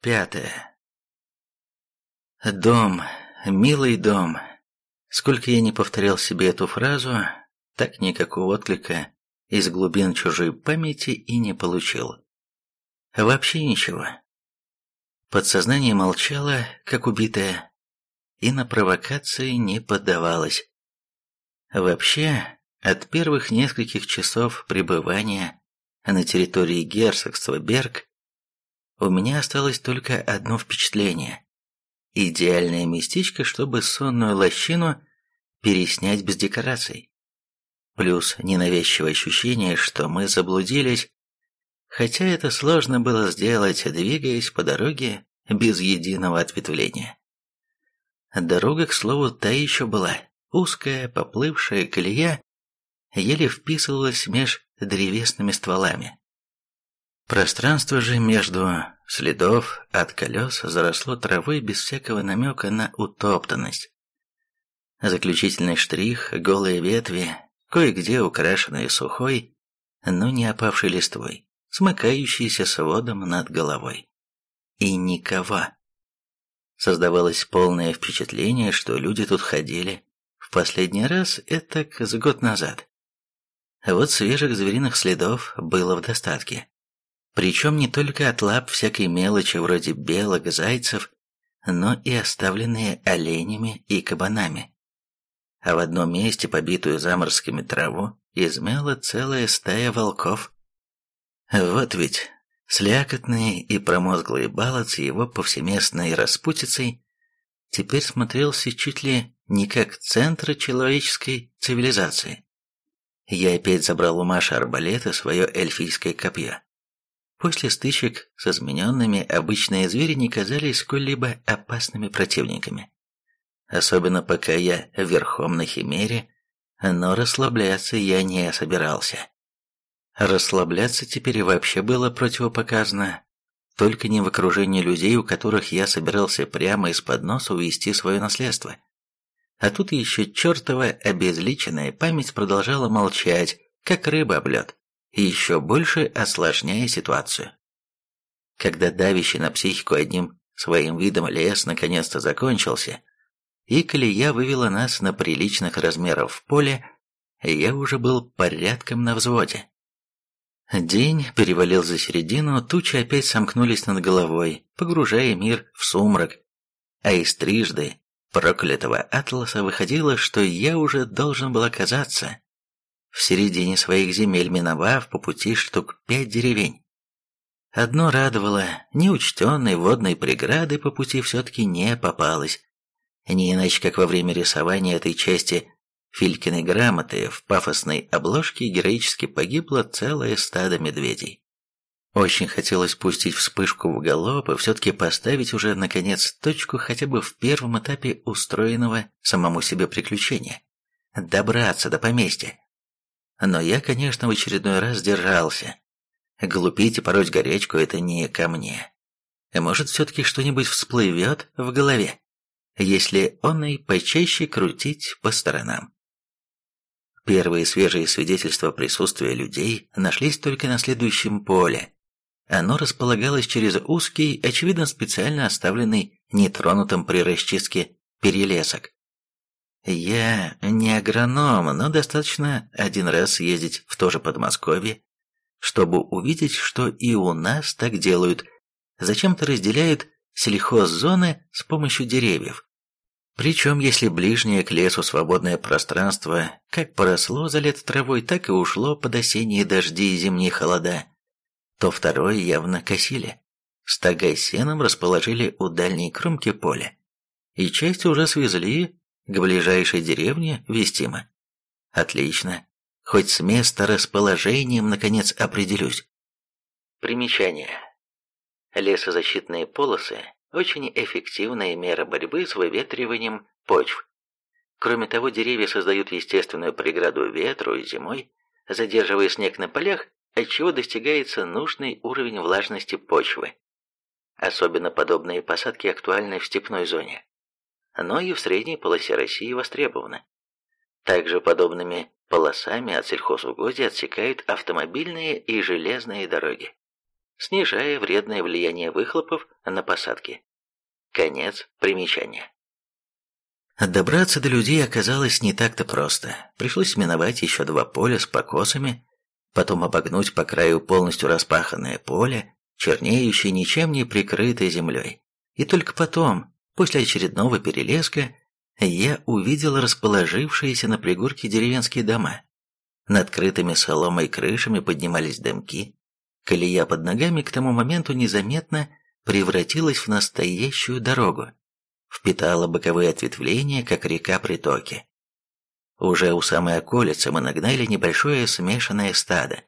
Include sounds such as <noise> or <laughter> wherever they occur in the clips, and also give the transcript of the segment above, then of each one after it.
Пятое. Дом, милый дом. Сколько я не повторял себе эту фразу, так никакого отклика из глубин чужой памяти и не получил. Вообще ничего. Подсознание молчало, как убитое, и на провокации не поддавалось. Вообще, от первых нескольких часов пребывания на территории герцогства Берг у меня осталось только одно впечатление. Идеальное местечко, чтобы сонную лощину переснять без декораций. Плюс ненавязчивое ощущение, что мы заблудились, хотя это сложно было сделать, двигаясь по дороге без единого ответвления. Дорога, к слову, та еще была. Узкая, поплывшая колея еле вписывалась меж древесными стволами. Пространство же между следов от колес заросло травой без всякого намека на утоптанность. Заключительный штрих – голые ветви, кое-где украшенные сухой, но не опавшей листвой, смыкающиеся сводом над головой. И никого. Создавалось полное впечатление, что люди тут ходили. В последний раз это с год назад. Вот свежих звериных следов было в достатке. Причем не только от лап всякой мелочи вроде белок, зайцев, но и оставленные оленями и кабанами. А в одном месте, побитую заморскими траву, измяла целая стая волков. Вот ведь Слякотный и промозглый балот с его повсеместной распутицей теперь смотрелся чуть ли не как центр человеческой цивилизации. Я опять забрал у Маши арбалета свое эльфийское копье. После стычек с измененными обычные звери не казались сколь-либо опасными противниками. Особенно пока я верхом на химере, но расслабляться я не собирался. Расслабляться теперь вообще было противопоказано. Только не в окружении людей, у которых я собирался прямо из-под носа увести свое наследство. А тут еще чертова обезличенная память продолжала молчать, как рыба об лед, еще больше осложняя ситуацию. Когда давящий на психику одним своим видом лес наконец-то закончился, и колея вывела нас на приличных размеров в поле, я уже был порядком на взводе. День перевалил за середину, тучи опять сомкнулись над головой, погружая мир в сумрак. А из трижды проклятого атласа выходило, что я уже должен был оказаться в середине своих земель, миновав по пути штук пять деревень. Одно радовало, неучтенной водной преграды по пути все-таки не попалось. Не иначе, как во время рисования этой части Филькиной грамоты в пафосной обложке героически погибло целое стадо медведей. Очень хотелось пустить вспышку в галоп и все-таки поставить уже, наконец, точку хотя бы в первом этапе устроенного самому себе приключения. Добраться до поместья. Но я, конечно, в очередной раз держался. Глупить и пороть горячку – это не ко мне. Может, все-таки что-нибудь всплывет в голове, если он и почаще крутить по сторонам. Первые свежие свидетельства присутствия людей нашлись только на следующем поле. Оно располагалось через узкий, очевидно специально оставленный нетронутым при расчистке перелесок. Я не агроном, но достаточно один раз съездить в то же Подмосковье, чтобы увидеть, что и у нас так делают, зачем-то разделяют сельхоззоны с помощью деревьев. Причем, если ближнее к лесу свободное пространство как поросло за лет травой, так и ушло под осенние дожди и зимние холода, то второе явно косили. Стога сеном расположили у дальней кромки поля, и часть уже свезли к ближайшей деревне Вестима. Отлично, хоть с места расположением наконец определюсь. Примечание. Лесозащитные полосы очень эффективная мера борьбы с выветриванием почв. Кроме того, деревья создают естественную преграду ветру и зимой, задерживая снег на полях, отчего достигается нужный уровень влажности почвы. Особенно подобные посадки актуальны в степной зоне, но и в средней полосе России востребованы. Также подобными полосами от сельхозугодий отсекают автомобильные и железные дороги. снижая вредное влияние выхлопов на посадки. Конец примечания. Добраться до людей оказалось не так-то просто. Пришлось миновать еще два поля с покосами, потом обогнуть по краю полностью распаханное поле, чернеющее ничем не прикрытой землей. И только потом, после очередного перелеска, я увидел расположившиеся на пригорке деревенские дома. Над крытыми соломой крышами поднимались дымки. Колея под ногами к тому моменту незаметно превратилась в настоящую дорогу. Впитала боковые ответвления, как река притоки. Уже у самой околицы мы нагнали небольшое смешанное стадо.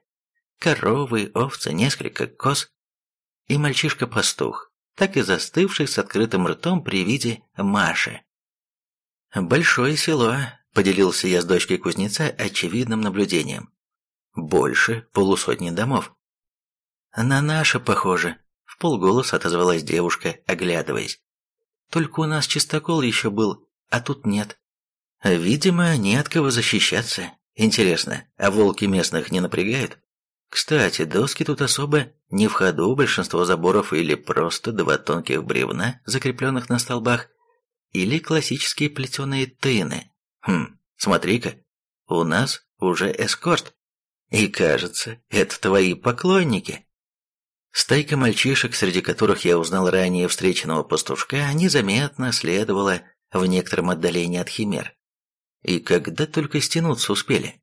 Коровы, овцы, несколько коз и мальчишка-пастух, так и застывший с открытым ртом при виде Маши. «Большое село», — поделился я с дочкой кузнеца очевидным наблюдением. «Больше полусотни домов». «На наше похоже», — в полголоса отозвалась девушка, оглядываясь. «Только у нас чистокол еще был, а тут нет». «Видимо, не от кого защищаться. Интересно, а волки местных не напрягают?» Кстати, доски тут особо не в ходу, большинство заборов или просто два тонких бревна, закрепленных на столбах, или классические плетеные тыны. Хм, смотри-ка, у нас уже эскорт. И кажется, это твои поклонники. Стайка мальчишек, среди которых я узнал ранее встреченного пастушка, незаметно следовала в некотором отдалении от химер. И когда только стянуться успели.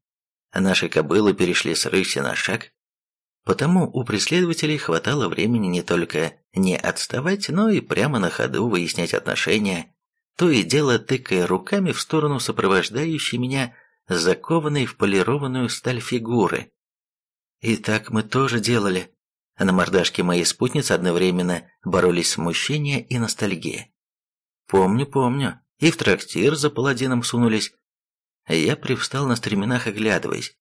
Наши кобылы перешли с рыси на шаг, потому у преследователей хватало времени не только не отставать, но и прямо на ходу выяснять отношения то и дело тыкая руками в сторону сопровождающей меня закованной в полированную сталь фигуры. И так мы тоже делали. На мордашке моей спутницы одновременно боролись смущение и ностальгия. Помню, помню. И в трактир за паладином сунулись. Я привстал на стременах, оглядываясь.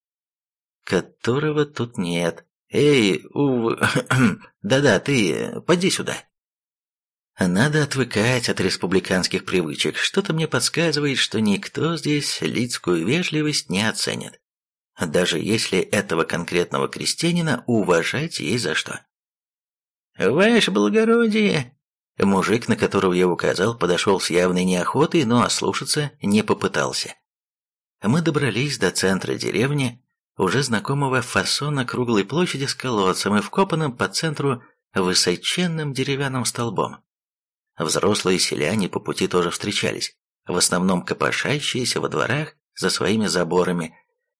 Которого тут нет. Эй, ув... <clears throat> Да-да, ты, поди сюда. Надо отвыкать от республиканских привычек. Что-то мне подсказывает, что никто здесь людскую вежливость не оценит. Даже если этого конкретного крестьянина уважать есть за что. «Ваше благородие!» Мужик, на которого я указал, подошел с явной неохотой, но ослушаться не попытался. Мы добрались до центра деревни, уже знакомого фасона круглой площади с колодцем и вкопанным по центру высоченным деревянным столбом. Взрослые селяне по пути тоже встречались, в основном копошащиеся во дворах за своими заборами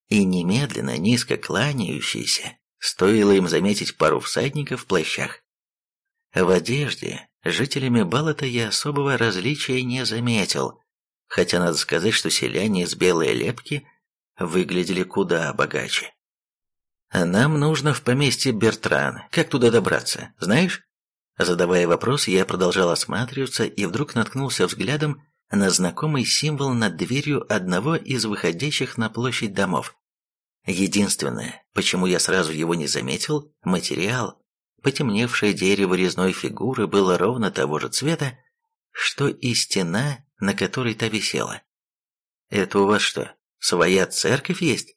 и немедленно низко кланяющиеся, стоило им заметить пару всадников в плащах. В одежде жителями Балата я особого различия не заметил, хотя надо сказать, что селяне из белой лепки выглядели куда богаче. «Нам нужно в поместье Бертран. Как туда добраться, знаешь?» Задавая вопрос, я продолжал осматриваться и вдруг наткнулся взглядом на знакомый символ над дверью одного из выходящих на площадь домов. Единственное, почему я сразу его не заметил, материал. Потемневшее дерево резной фигуры было ровно того же цвета, что и стена, на которой та висела. «Это у вас что, своя церковь есть?»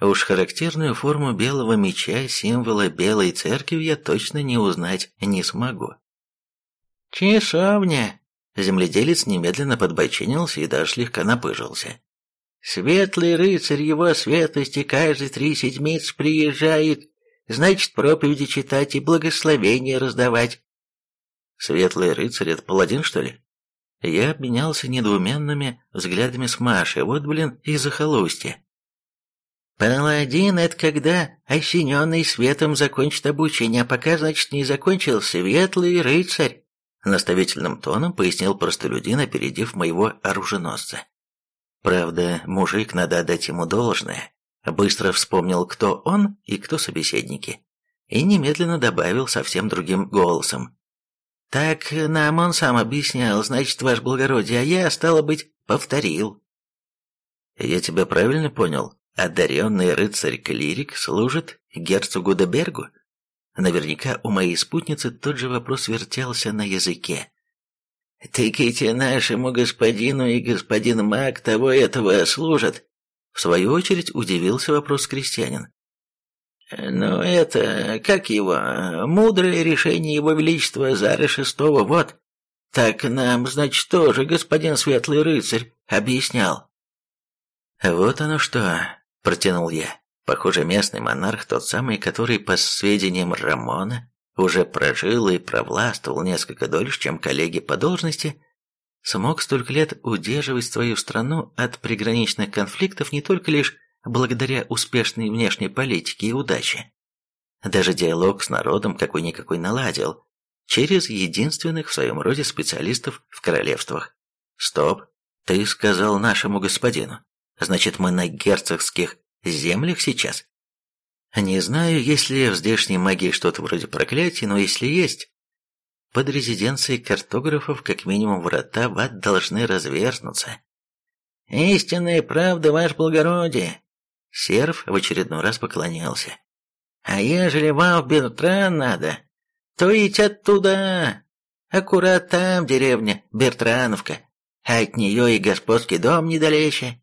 Уж характерную форму белого меча, символа белой церкви, я точно не узнать не смогу. «Часовня!» Земледелец немедленно подбочинился и даже слегка напыжился. «Светлый рыцарь его светлости каждые три седмиц приезжает, значит, проповеди читать и благословения раздавать». «Светлый рыцарь — это паладин, что ли?» Я обменялся недоуменными взглядами с Машей, вот, блин, из захолустья. Паладин — это когда осененный светом закончит обучение, а пока, значит, не закончил светлый рыцарь. Наставительным тоном пояснил простолюдин, опередив моего оруженосца. Правда, мужик, надо отдать ему должное. Быстро вспомнил, кто он и кто собеседники. И немедленно добавил совсем другим голосом. «Так нам он сам объяснял, значит, ваш благородие, а я, стало быть, повторил». «Я тебя правильно понял?» Одаренный рыцарь-клирик служит герцогу Дебергу? Наверняка у моей спутницы тот же вопрос вертелся на языке. «Тыкайте нашему господину, и господин маг того этого служат!» В свою очередь удивился вопрос крестьянин. Ну, это, как его, мудрое решение его величества Зары Шестого, вот. Так нам, значит, тоже господин Светлый Рыцарь объяснял. Вот оно что, протянул я. Похоже, местный монарх, тот самый, который, по сведениям Рамона, уже прожил и провластвовал несколько дольше, чем коллеги по должности, смог столько лет удерживать свою страну от приграничных конфликтов не только лишь благодаря успешной внешней политике и удаче. Даже диалог с народом какой-никакой наладил, через единственных в своем роде специалистов в королевствах. Стоп, ты сказал нашему господину. Значит, мы на герцогских землях сейчас? Не знаю, есть ли в здешней магии что-то вроде проклятий, но если есть, под резиденцией картографов как минимум врата в ад должны разверзнуться. «Истинная правда, ваше благородие!» Серв в очередной раз поклонялся. «А ежели вам в Бертран надо, то идти оттуда. Аккурат там деревня Бертрановка, а от нее и господский дом недалече.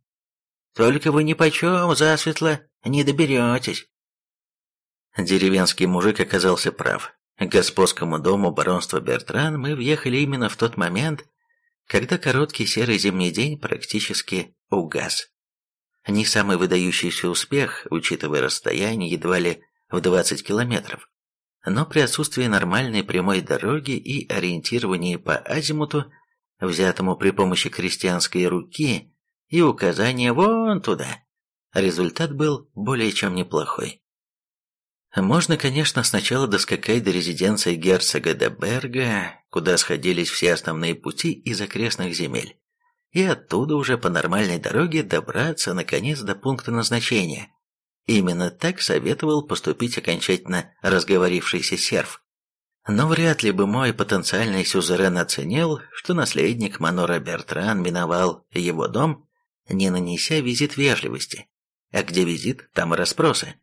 Только вы ни почем засветло не доберетесь». Деревенский мужик оказался прав. К господскому дому баронства Бертран мы въехали именно в тот момент, когда короткий серый зимний день практически угас. Не самый выдающийся успех, учитывая расстояние едва ли в 20 километров. Но при отсутствии нормальной прямой дороги и ориентировании по азимуту, взятому при помощи крестьянской руки и указания вон туда, результат был более чем неплохой. Можно, конечно, сначала доскакать до резиденции герцога де Берга, куда сходились все основные пути из окрестных земель, и оттуда уже по нормальной дороге добраться, наконец, до пункта назначения. Именно так советовал поступить окончательно разговорившийся серф. Но вряд ли бы мой потенциальный сюзерен оценил, что наследник Манора Бертран миновал его дом, не нанеся визит вежливости. А где визит, там и расспросы.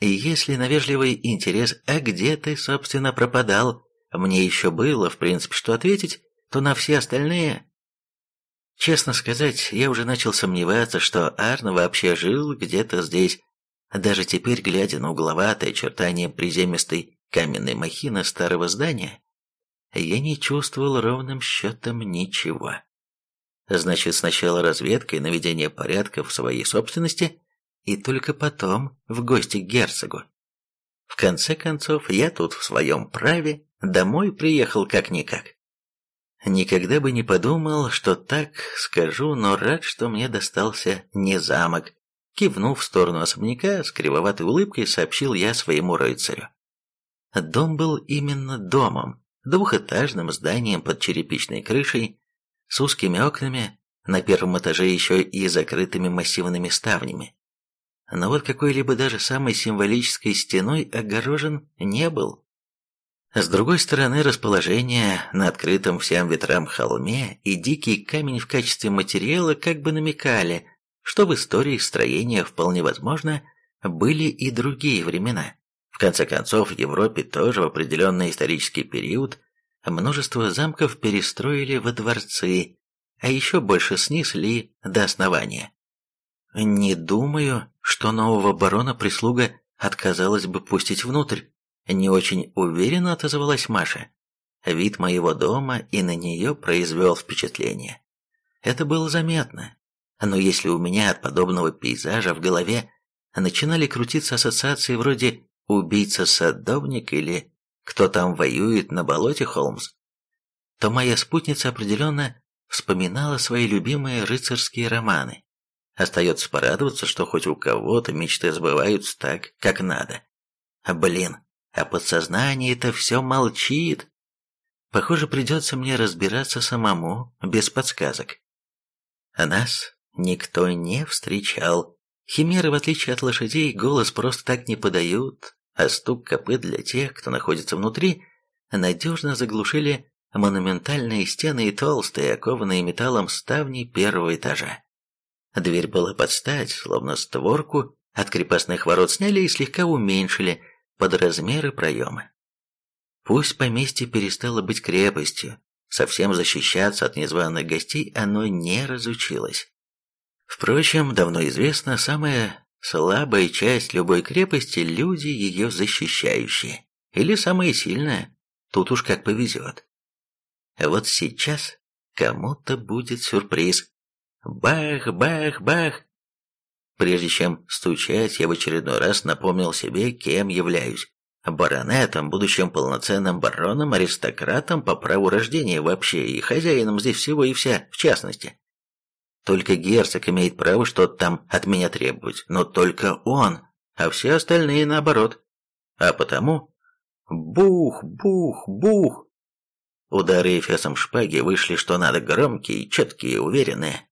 И если на вежливый интерес «А где ты, собственно, пропадал?» мне еще было, в принципе, что ответить, то на все остальные... Честно сказать, я уже начал сомневаться, что Арн вообще жил где-то здесь. Даже теперь, глядя на угловатое очертание приземистой каменной махины старого здания, я не чувствовал ровным счетом ничего. Значит, сначала разведка и наведение порядка в своей собственности, и только потом в гости к герцогу. В конце концов, я тут в своем праве, домой приехал как-никак. Никогда бы не подумал, что так скажу, но рад, что мне достался не замок. Кивнув в сторону особняка, с кривоватой улыбкой сообщил я своему рыцарю. Дом был именно домом, двухэтажным зданием под черепичной крышей, с узкими окнами, на первом этаже еще и закрытыми массивными ставнями но вот какой-либо даже самой символической стеной огорожен не был. С другой стороны, расположение на открытом всем ветрам холме и дикий камень в качестве материала как бы намекали, что в истории строения вполне возможно были и другие времена. В конце концов, в Европе тоже в определенный исторический период множество замков перестроили во дворцы, а еще больше снесли до основания. Не думаю, что нового барона прислуга отказалась бы пустить внутрь. Не очень уверенно отозвалась Маша. Вид моего дома и на нее произвел впечатление. Это было заметно. Но если у меня от подобного пейзажа в голове начинали крутиться ассоциации вроде «убийца-садовник» или «кто там воюет на болоте Холмс», то моя спутница определенно вспоминала свои любимые рыцарские романы. Остается порадоваться, что хоть у кого-то мечты сбываются так, как надо. Блин, а подсознание-то все молчит. Похоже, придется мне разбираться самому, без подсказок. А нас никто не встречал. Химеры, в отличие от лошадей, голос просто так не подают, а стук копыт для тех, кто находится внутри, надежно заглушили монументальные стены и толстые, окованные металлом ставни первого этажа. Дверь была под стать, словно створку от крепостных ворот сняли и слегка уменьшили под размеры проема. Пусть поместье перестало быть крепостью, совсем защищаться от незваных гостей оно не разучилось. Впрочем, давно известно, самое Слабая часть любой крепости – люди, ее защищающие. Или самая сильная, тут уж как повезет. Вот сейчас кому-то будет сюрприз. Бах, бах, бах. Прежде чем стучать, я в очередной раз напомнил себе, кем являюсь. Баронетом, будущим полноценным бароном, аристократом по праву рождения вообще и хозяином здесь всего и вся, в частности. Только герцог имеет право что-то там от меня требовать, но только он, а все остальные наоборот. А потому... Бух, бух, бух! Удары эфесом шпаги вышли что надо громкие, четкие, уверенные.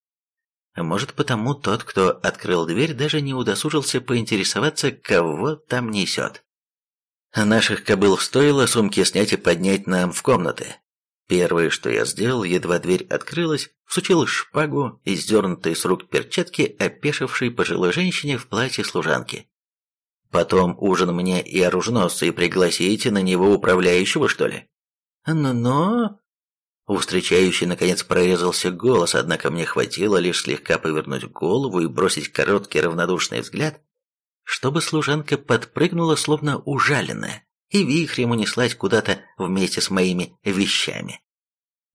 Может, потому тот, кто открыл дверь, даже не удосужился поинтересоваться, кого там несет. Наших кобыл стоило сумки снять и поднять нам в комнаты. Первое, что я сделал, едва дверь открылась, всучил шпагу и сдернутые с рук перчатки опешившей пожилой женщине в платье служанки. Потом ужин мне и оруженосцы, и пригласите на него управляющего, что ли? Но-но... У встречающей, наконец, прорезался голос, однако мне хватило лишь слегка повернуть голову и бросить короткий равнодушный взгляд, чтобы служанка подпрыгнула, словно ужаленная и вихрем унеслась куда-то вместе с моими вещами.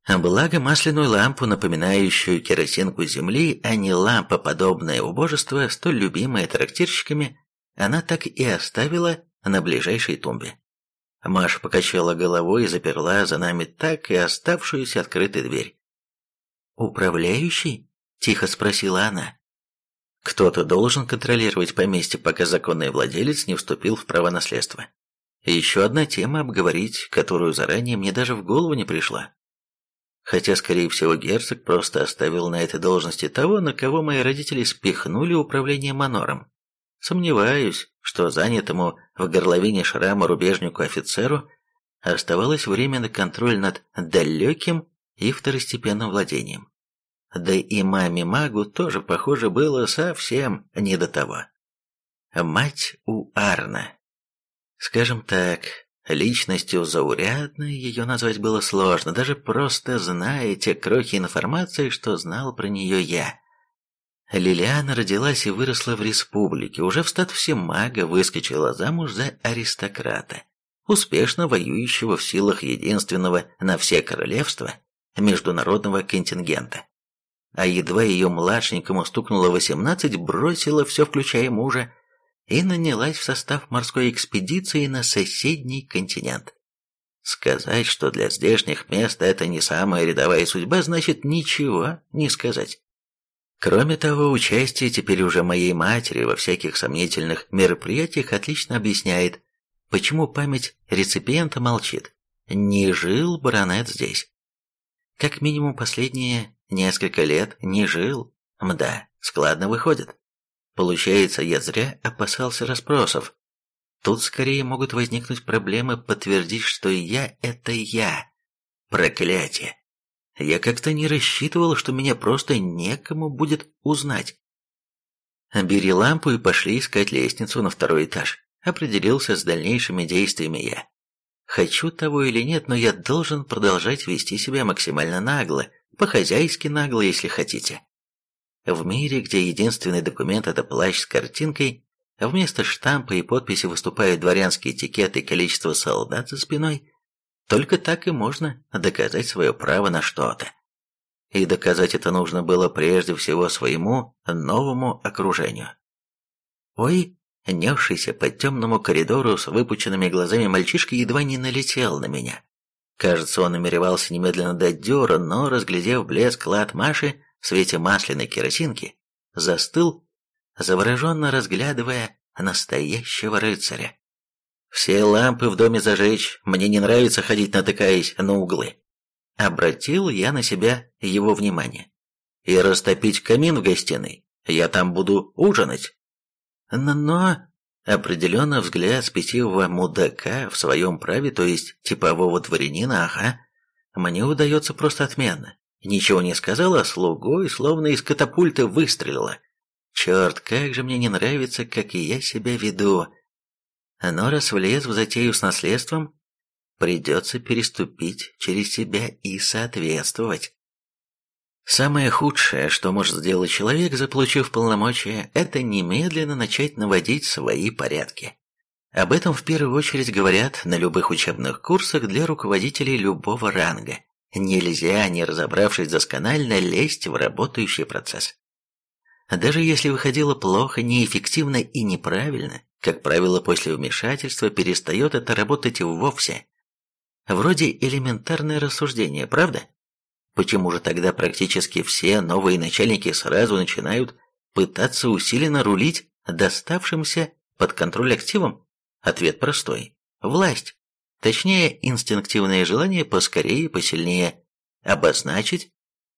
Благо масляную лампу, напоминающую керосинку земли, а не лампа, подобное убожество, столь любимое трактирщиками, она так и оставила на ближайшей тумбе. Маша покачала головой и заперла за нами так и оставшуюся открытой дверь. «Управляющий?» – тихо спросила она. «Кто-то должен контролировать поместье, пока законный владелец не вступил в право наследства. Еще одна тема обговорить, которую заранее мне даже в голову не пришла. Хотя, скорее всего, герцог просто оставил на этой должности того, на кого мои родители спихнули управление манором. Сомневаюсь, что занятому в горловине шрама рубежнику офицеру оставалось время на контроль над далеким и второстепенным владением. Да и маме-магу тоже, похоже, было совсем не до того. Мать у Арна Скажем так, личностью заурядной ее назвать было сложно, даже просто зная те крохи информации, что знал про нее я. Лилиана родилась и выросла в республике, уже в статусе мага выскочила замуж за аристократа, успешно воюющего в силах единственного на все королевства международного контингента. А едва ее младшенькому стукнуло восемнадцать, бросила все, включая мужа, и нанялась в состав морской экспедиции на соседний континент. Сказать, что для здешних мест это не самая рядовая судьба, значит ничего не сказать. Кроме того, участие теперь уже моей матери во всяких сомнительных мероприятиях отлично объясняет, почему память реципиента молчит. Не жил баронет здесь. Как минимум последние несколько лет не жил. Мда, складно выходит. Получается, я зря опасался расспросов. Тут скорее могут возникнуть проблемы подтвердить, что я – это я. Проклятие. Я как-то не рассчитывал, что меня просто некому будет узнать. Бери лампу и пошли искать лестницу на второй этаж. Определился с дальнейшими действиями я. Хочу того или нет, но я должен продолжать вести себя максимально нагло, по-хозяйски нагло, если хотите. В мире, где единственный документ – это плащ с картинкой, вместо штампа и подписи выступают дворянский этикет и количество солдат за спиной, только так и можно доказать свое право на что-то. И доказать это нужно было прежде всего своему новому окружению. Ой, несшийся по темному коридору с выпученными глазами мальчишка едва не налетел на меня. Кажется, он намеревался немедленно дать дёра, но, разглядев блеск лад Маши, в свете масляной керосинки, застыл, завороженно разглядывая настоящего рыцаря. «Все лампы в доме зажечь, мне не нравится ходить, натыкаясь на углы». Обратил я на себя его внимание. «И растопить камин в гостиной, я там буду ужинать». «Но...» Определенно взгляд спесивого мудака в своем праве, то есть типового дворянина, ага, мне удается просто отменно. Ничего не сказала, а слугой словно из катапульты выстрелила. Черт, как же мне не нравится, как и я себя веду. Но раз влез в затею с наследством, придется переступить через себя и соответствовать. Самое худшее, что может сделать человек, заполучив полномочия, это немедленно начать наводить свои порядки. Об этом в первую очередь говорят на любых учебных курсах для руководителей любого ранга. Нельзя, не разобравшись досконально, лезть в работающий процесс. Даже если выходило плохо, неэффективно и неправильно, как правило, после вмешательства перестает это работать вовсе. Вроде элементарное рассуждение, правда? Почему же тогда практически все новые начальники сразу начинают пытаться усиленно рулить доставшимся под контроль активом? Ответ простой. Власть. Точнее, инстинктивное желание поскорее и посильнее обозначить,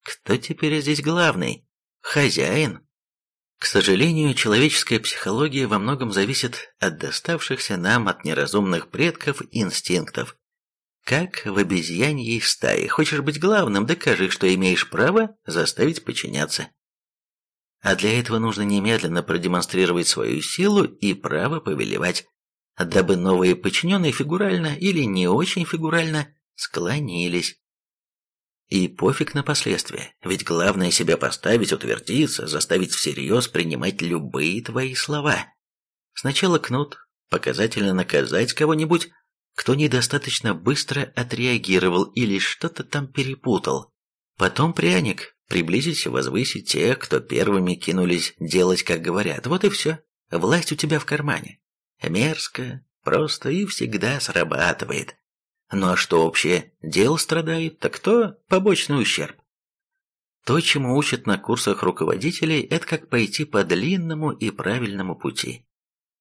кто теперь здесь главный. Хозяин. К сожалению, человеческая психология во многом зависит от доставшихся нам от неразумных предков инстинктов. Как в обезьяньей стае. Хочешь быть главным, докажи, что имеешь право заставить подчиняться. А для этого нужно немедленно продемонстрировать свою силу и право повелевать, дабы новые подчиненные фигурально или не очень фигурально склонились. И пофиг на последствия, ведь главное себя поставить, утвердиться, заставить всерьез принимать любые твои слова. Сначала кнут, показательно наказать кого-нибудь, кто недостаточно быстро отреагировал или что-то там перепутал. Потом пряник, приблизить, возвысить тех, кто первыми кинулись делать, как говорят. Вот и все. Власть у тебя в кармане. Мерзко, просто и всегда срабатывает. Ну а что общее? Дело страдает, так кто побочный ущерб? То, чему учат на курсах руководителей, это как пойти по длинному и правильному пути.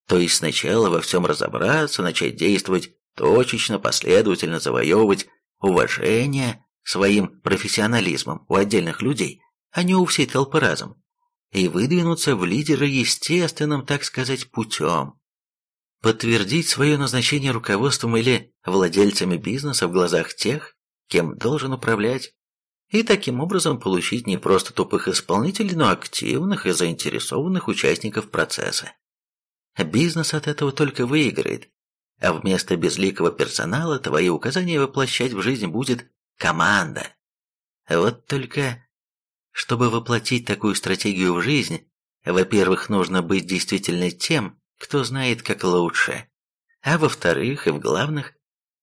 То есть сначала во всем разобраться, начать действовать точечно, последовательно завоевывать уважение своим профессионализмом у отдельных людей, а не у всей толпы разом, и выдвинуться в лидеры естественным, так сказать, путем. Подтвердить свое назначение руководством или владельцами бизнеса в глазах тех, кем должен управлять, и таким образом получить не просто тупых исполнителей, но активных и заинтересованных участников процесса. Бизнес от этого только выиграет, а вместо безликого персонала твои указания воплощать в жизнь будет команда. Вот только, чтобы воплотить такую стратегию в жизнь, во-первых, нужно быть действительно тем, кто знает как лучше, а во-вторых и в главных,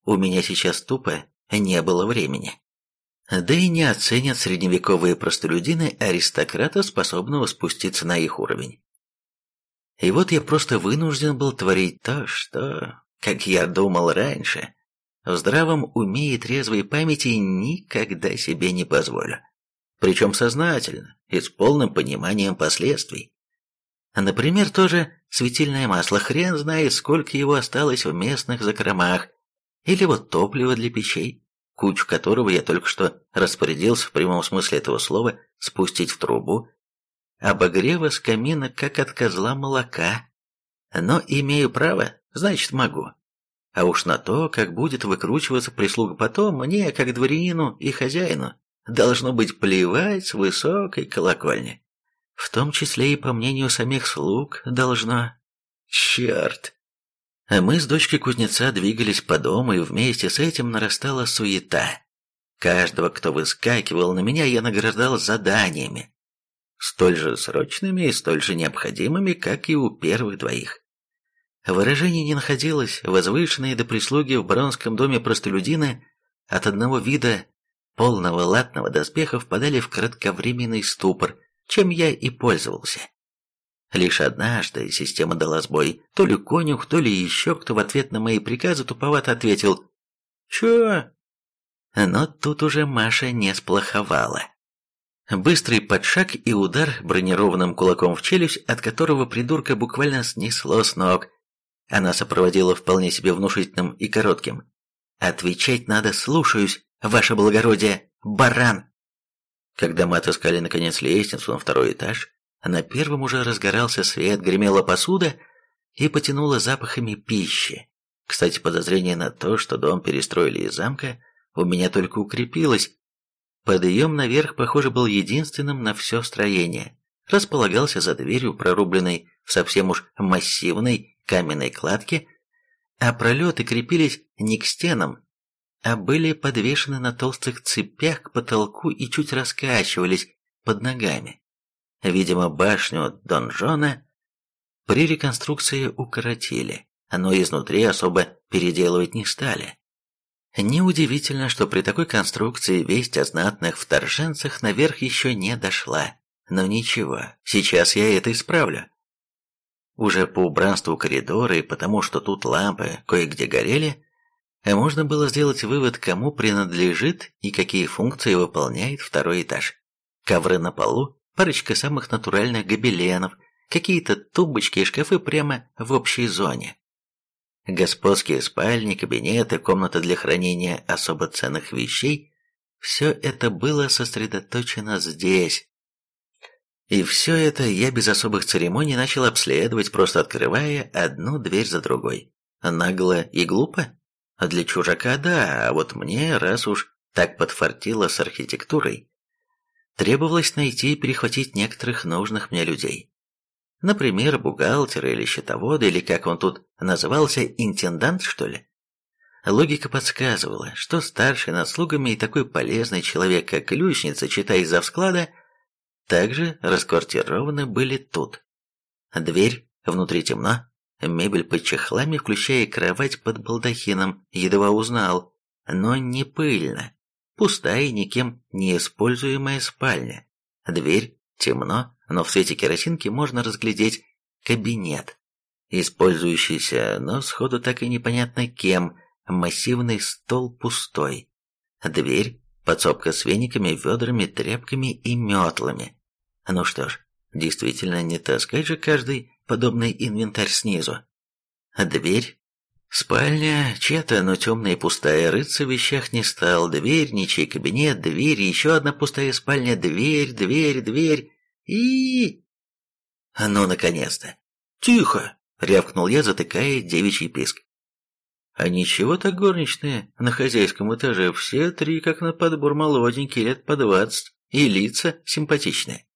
у меня сейчас тупо не было времени. Да и не оценят средневековые простолюдины аристократа, способного спуститься на их уровень. И вот я просто вынужден был творить то, что как я думал раньше, в здравом уме и трезвой памяти никогда себе не позволю. Причем сознательно и с полным пониманием последствий. Например, тоже светильное масло, хрен знает, сколько его осталось в местных закромах, или вот топливо для печей, кучу которого я только что распорядился в прямом смысле этого слова спустить в трубу, обогрева с камина, как от козла молока. Но имею право, значит могу. А уж на то, как будет выкручиваться прислуга потом, мне, как дворянину и хозяину, должно быть плевать с высокой колокольни. В том числе и по мнению самих слуг должно. Черт! А мы с дочкой кузнеца двигались по дому, и вместе с этим нарастала суета. Каждого, кто выскакивал на меня, я награждал заданиями, столь же срочными и столь же необходимыми, как и у первых двоих. Выражений не находилось, возвышенные до прислуги в Бронском доме простолюдины от одного вида полного латного доспеха впадали в кратковременный ступор, чем я и пользовался. Лишь однажды система дала сбой, то ли конюх, то ли еще кто в ответ на мои приказы туповато ответил «Чё?». Но тут уже Маша не сплоховала. Быстрый подшаг и удар бронированным кулаком в челюсть, от которого придурка буквально снесло с ног, она сопроводила вполне себе внушительным и коротким. «Отвечать надо, слушаюсь, ваше благородие, баран!» Когда мы отыскали наконец лестницу на второй этаж, на первом уже разгорался свет, гремела посуда и потянуло запахами пищи. Кстати, подозрение на то, что дом перестроили из замка, у меня только укрепилось. Подъем наверх, похоже, был единственным на все строение. Располагался за дверью, прорубленной в совсем уж массивной каменной кладки, а пролеты крепились не к стенам, а были подвешены на толстых цепях к потолку и чуть раскачивались под ногами. Видимо, башню донжона при реконструкции укоротили, но изнутри особо переделывать не стали. Неудивительно, что при такой конструкции весть о знатных вторженцах наверх еще не дошла. Но ничего, сейчас я это исправлю. Уже по убранству коридора и потому, что тут лампы кое-где горели, можно было сделать вывод, кому принадлежит и какие функции выполняет второй этаж. Ковры на полу, парочка самых натуральных гобеленов, какие-то тумбочки и шкафы прямо в общей зоне. Господские спальни, кабинеты, комната для хранения особо ценных вещей – все это было сосредоточено здесь. И все это я без особых церемоний начал обследовать, просто открывая одну дверь за другой. Нагло и глупо? А для чужака да, а вот мне, раз уж так подфартило с архитектурой, требовалось найти и перехватить некоторых нужных мне людей. Например, бухгалтера или счетовода, или как он тут назывался, интендант, что ли? Логика подсказывала, что старший над слугами и такой полезный человек, как ключница, читая из завсклада, также расквартированы были тут. Дверь, внутри темно, мебель под чехлами, включая кровать под балдахином, едва узнал, но не пыльно, пустая никем не используемая спальня. Дверь, темно, но в свете керосинки можно разглядеть кабинет, использующийся, но сходу так и непонятно кем, массивный стол пустой, дверь, подсобка с вениками, ведрами, тряпками и метлами. Ну что ж, действительно не таскать же каждый подобный инвентарь снизу. Дверь, Спальня, чья-то, но темная и пустая, рыться в вещах не стал. Дверь, ничей кабинет, дверь, еще одна пустая спальня, дверь, дверь, дверь. И... Ну, наконец-то. Тихо! Рявкнул я, затыкая девичий писк. А ничего так горничные на хозяйском этаже, все три как на подбор молоденькие, лет по двадцать, и лица симпатичные.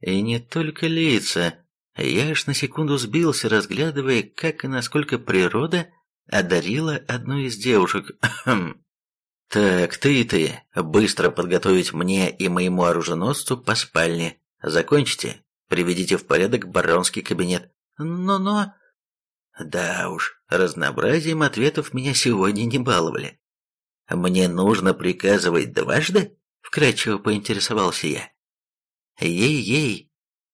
И не только лица. Я аж на секунду сбился, разглядывая, как и насколько природа одарила одну из девушек. <clears throat> «Так, ты и ты, быстро подготовить мне и моему оруженосцу по спальне. Закончите, приведите в порядок баронский кабинет. Но-но...» Да уж, разнообразием ответов меня сегодня не баловали. «Мне нужно приказывать дважды?» — вкратчиво поинтересовался я. «Ей-ей!»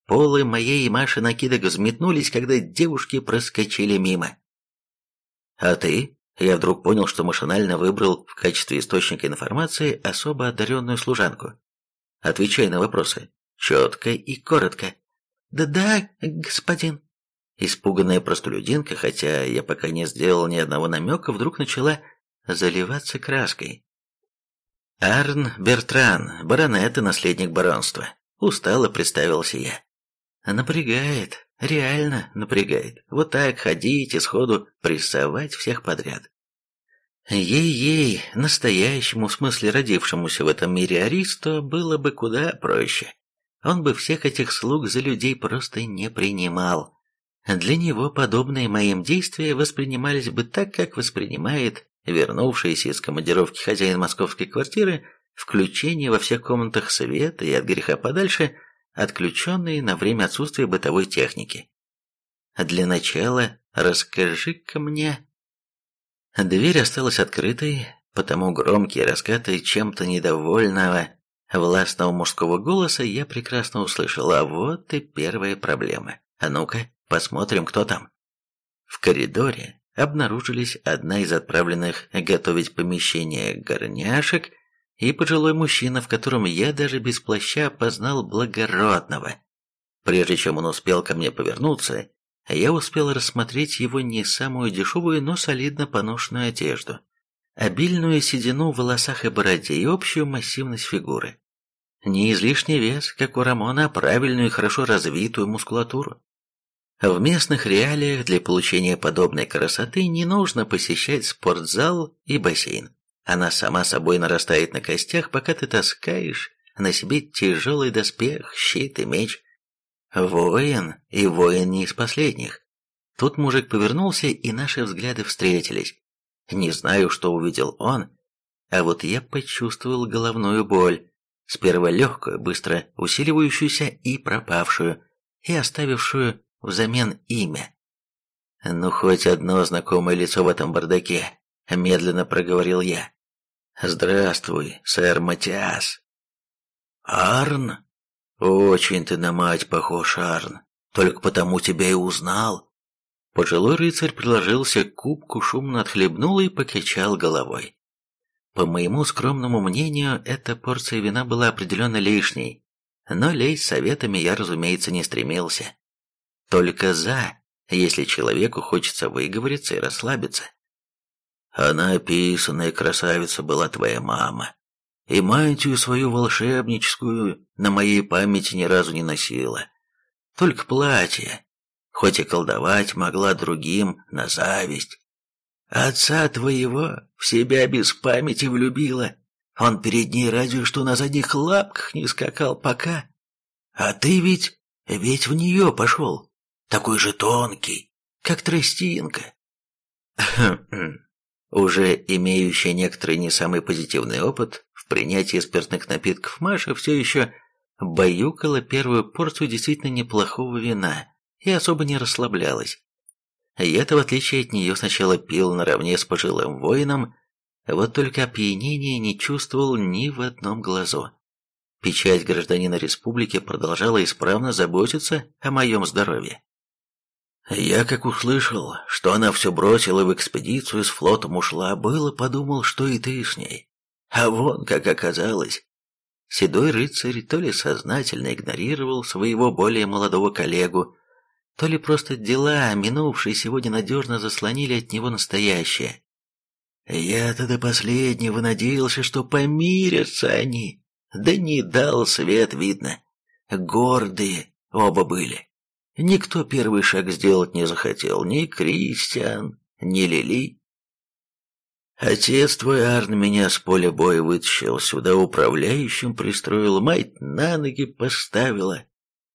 Полы моей и Маши накидок взметнулись, когда девушки проскочили мимо. «А ты?» Я вдруг понял, что машинально выбрал в качестве источника информации особо одаренную служанку. Отвечай на вопросы. Четко и коротко. «Да-да, господин». Испуганная простолюдинка, хотя я пока не сделал ни одного намека, вдруг начала заливаться краской. «Арн Бертран, баронет и наследник баронства», — устало представился я. Напрягает, реально напрягает. Вот так ходить и сходу прессовать всех подряд. Ей-ей, настоящему, в смысле родившемуся в этом мире Аристо, было бы куда проще. Он бы всех этих слуг за людей просто не принимал. Для него подобные моим действия воспринимались бы так, как воспринимает вернувшийся из командировки хозяин московской квартиры включение во всех комнатах света и от греха подальше отключенные на время отсутствия бытовой техники. Для начала расскажи-ка мне... Дверь осталась открытой, потому громкие раскаты чем-то недовольного, властного мужского голоса я прекрасно услышал, а вот и первая проблема. А ну-ка, посмотрим, кто там. В коридоре обнаружились одна из отправленных готовить помещение горняшек – и пожилой мужчина, в котором я даже без плаща познал благородного. Прежде чем он успел ко мне повернуться, я успел рассмотреть его не самую дешевую, но солидно поношенную одежду, обильную седину в волосах и бороде и общую массивность фигуры. Не излишний вес, как у Рамона, а правильную и хорошо развитую мускулатуру. В местных реалиях для получения подобной красоты не нужно посещать спортзал и бассейн. Она сама собой нарастает на костях, пока ты таскаешь на себе тяжелый доспех, щит и меч. Воин, и воин не из последних. Тут мужик повернулся, и наши взгляды встретились. Не знаю, что увидел он, а вот я почувствовал головную боль, сперва легкую, быстро усиливающуюся и пропавшую, и оставившую взамен имя. «Ну, хоть одно знакомое лицо в этом бардаке», — медленно проговорил я. «Здравствуй, сэр Матиас». «Арн? Очень ты на мать похож, Арн. Только потому тебя и узнал». Пожилой рыцарь приложился к кубку, шумно отхлебнул и покачал головой. По моему скромному мнению, эта порция вина была определенно лишней, но лезть советами я, разумеется, не стремился. Только за, если человеку хочется выговориться и расслабиться. Она описанная красавица была твоя мама, и мантию свою волшебническую на моей памяти ни разу не носила. Только платье, хоть и колдовать могла другим на зависть. Отца твоего в себя без памяти влюбила. Он перед ней разве что на задних лапках не скакал пока. А ты ведь, ведь в нее пошел, такой же тонкий, как тростинка. <clears throat> Уже имеющая некоторый не самый позитивный опыт в принятии спиртных напитков, Маша все еще баюкала первую порцию действительно неплохого вина и особо не расслаблялась. Я-то, в отличие от нее, сначала пил наравне с пожилым воином, вот только опьянения не чувствовал ни в одном глазу. Печать гражданина республики продолжала исправно заботиться о моем здоровье. Я, как услышал, что она все бросила в экспедицию, с флотом ушла, было подумал, что и ты с ней. А вон, как оказалось. Седой рыцарь то ли сознательно игнорировал своего более молодого коллегу, то ли просто дела, минувшие сегодня надежно заслонили от него настоящее. Я-то до последнего надеялся, что помирятся они. Да не дал свет, видно. Гордые оба были. Никто первый шаг сделать не захотел, ни Кристиан, ни Лили. Отец твой, Арн, меня с поля боя вытащил, сюда управляющим пристроил, мать на ноги поставила,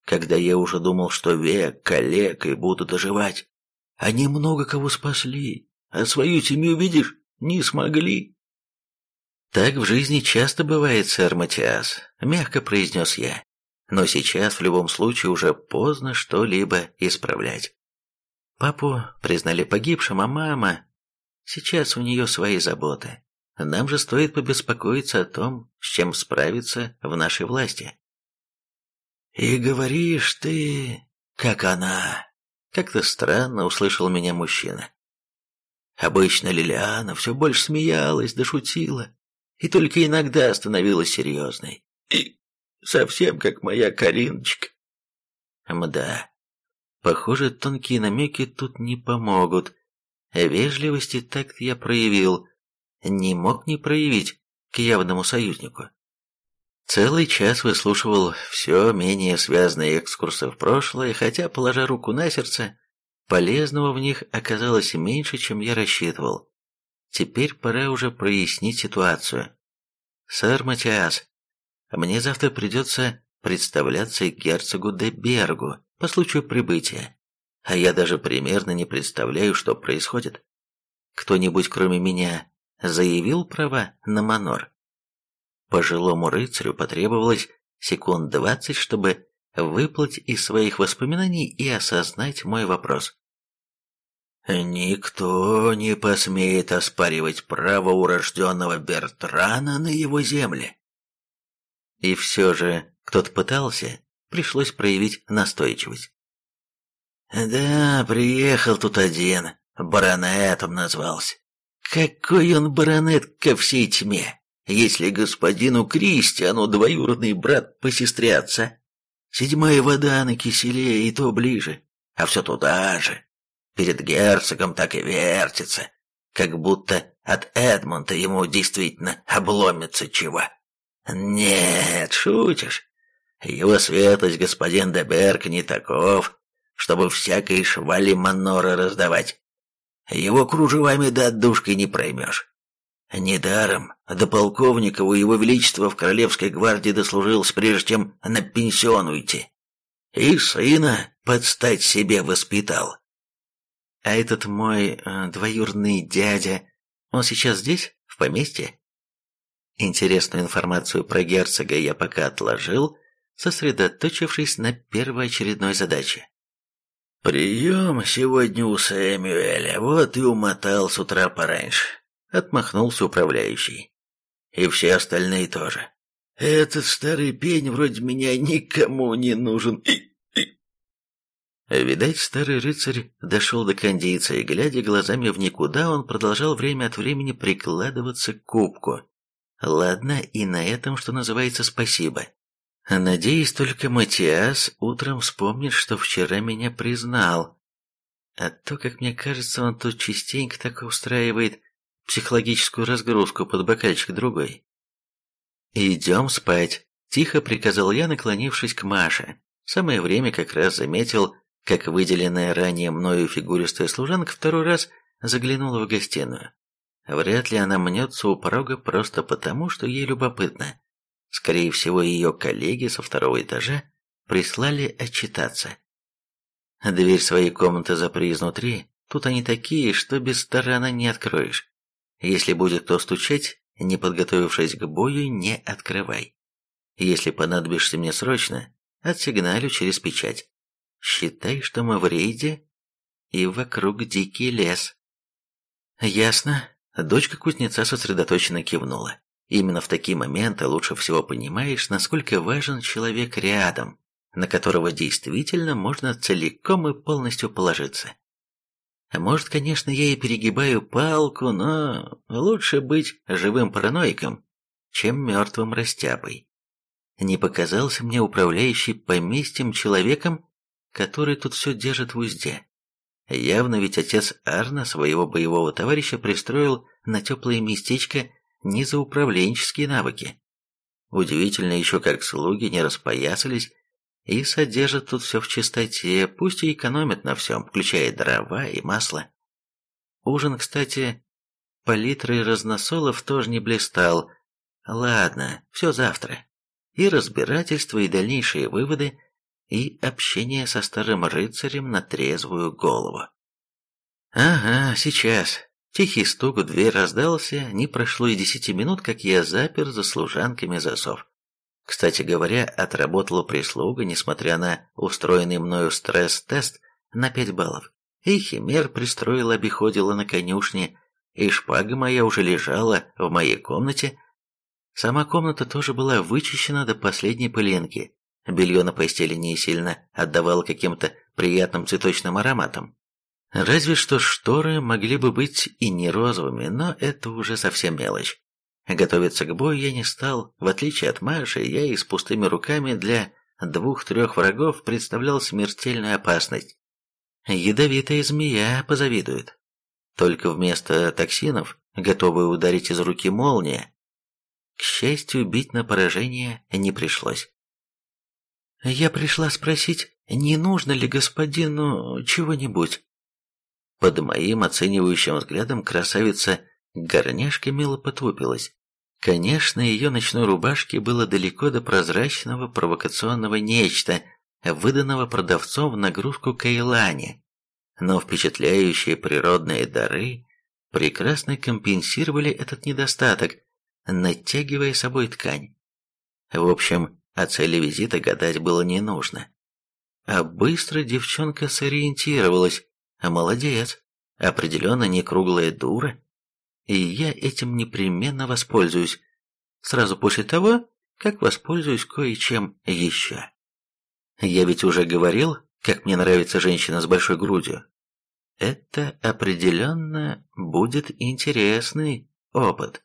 когда я уже думал, что век калекой буду доживать. Они много кого спасли, а свою семью, видишь, не смогли. Так в жизни часто бывает, сэр Матиас, мягко произнес я. Но сейчас в любом случае уже поздно что-либо исправлять. Папу признали погибшим, а мама... Сейчас у нее свои заботы. Нам же стоит побеспокоиться о том, с чем справиться в нашей власти. «И говоришь ты, как она...» Как-то странно услышал меня мужчина. Обычно Лилиана все больше смеялась да шутила, и только иногда становилась серьезной. Совсем как моя Кариночка. Мда. Похоже, тонкие намеки тут не помогут. Вежливости так я проявил. Не мог не проявить к явному союзнику. Целый час выслушивал все менее связанные экскурсы в прошлое, хотя, положа руку на сердце, полезного в них оказалось меньше, чем я рассчитывал. Теперь пора уже прояснить ситуацию. «Сэр Матиас, мне завтра придется представляться герцогу де Бергу по случаю прибытия, а я даже примерно не представляю, что происходит. Кто-нибудь, кроме меня, заявил права на манор? Пожилому рыцарю потребовалось секунд двадцать, чтобы выплыть из своих воспоминаний и осознать мой вопрос. «Никто не посмеет оспаривать право урожденного Бертрана на его земле», и все же кто-то пытался, пришлось проявить настойчивость. «Да, приехал тут один, баронетом назвался. Какой он баронет ко всей тьме, если господину Кристиану двоюродный брат по сестре отца. Седьмая вода на киселе и то ближе, а все туда же. Перед герцогом так и вертится, как будто от Эдмонта ему действительно обломится чего». «Нет, шутишь. Его светлость господин Деберг не таков, чтобы всякой швали манора раздавать. Его кружевами да отдушкой не проймешь. Недаром до полковника у его величества в королевской гвардии дослужился, прежде чем на пенсион уйти. И сына подстать себе воспитал. А этот мой э, двоюродный дядя Он сейчас здесь, в поместье?» Интересную информацию про герцога я пока отложил, сосредоточившись на первоочередной задаче. «Прием сегодня у Сэмюэля, вот и умотал с утра пораньше», — отмахнулся управляющий. «И все остальные тоже. Этот старый пень вроде меня никому не нужен. Видать, старый рыцарь дошел до кондиции, глядя глазами в никуда, он продолжал время от времени прикладываться к кубку. Ладно, и на этом, что называется, спасибо. Надеюсь, только Матиас утром вспомнит, что вчера меня признал. А то, как мне кажется, он тут частенько так устраивает психологическую разгрузку под бокальчик другой. «Идем спать», – тихо приказал я, наклонившись к Маше. Самое время как раз заметил, как выделенная ранее мною фигуристая служанка второй раз заглянула в гостиную. Вряд ли она мнется у порога просто потому, что ей любопытно. Скорее всего, ее коллеги со второго этажа прислали отчитаться. Дверь своей комнаты запри изнутри, тут они такие, что без тарана не откроешь. Если будет кто стучать, не подготовившись к бою, не открывай. Если понадобишься мне срочно, отсигналю через печать. Считай, что мы в рейде, и вокруг дикий лес. Ясно. Дочка кузнеца сосредоточенно кивнула. Именно в такие моменты лучше всего понимаешь, насколько важен человек рядом, на которого действительно можно целиком и полностью положиться. Может, конечно, я и перегибаю палку, но лучше быть живым параноиком, чем мертвым растяпой. Не показался мне управляющий поместьем человеком, который тут все держит в узде. Явно ведь отец Арна своего боевого товарища пристроил на теплое местечко не за управленческие навыки. Удивительно еще, как слуги не распоясались и содержат тут все в чистоте, пусть и экономят на всем, включая дрова и масло. Ужин, кстати, палитрой разносолов тоже не блистал. Ладно, все завтра. И разбирательство, и дальнейшие выводы, и общение со старым рыцарем на трезвую голову. Ага, сейчас. Тихий стук в дверь раздался, не прошло и десяти минут, как я запер за служанками засов. Кстати говоря, отработала прислуга, несмотря на устроенный мною стресс-тест на 5 баллов. И химер пристроила обиходила на конюшне, и шпага моя уже лежала в моей комнате. Сама комната тоже была вычищена до последней пылинки. Белье на постели не сильно отдавало каким-то приятным цветочным ароматом. Разве что шторы могли бы быть и не розовыми, но это уже совсем мелочь. Готовиться к бою я не стал. В отличие от Маши, я и с пустыми руками для двух-трех врагов представлял смертельную опасность. Ядовитая змея позавидует. Только вместо токсинов, готовые ударить из руки молния, к счастью, бить на поражение не пришлось. Я пришла спросить, не нужно ли господину чего-нибудь. Под моим оценивающим взглядом красавица горняшка мило потупилась. Конечно, ее ночной рубашке было далеко до прозрачного провокационного нечто, выданного продавцом в нагрузку Кайлане, но впечатляющие природные дары прекрасно компенсировали этот недостаток, натягивая собой ткань. В общем, о цели визита гадать было не нужно. А быстро девчонка сориентировалась. Молодец, определенно не круглая дура и я этим непременно воспользуюсь, сразу после того, как воспользуюсь кое-чем еще. Я ведь уже говорил, как мне нравится женщина с большой грудью. Это определенно будет интересный опыт.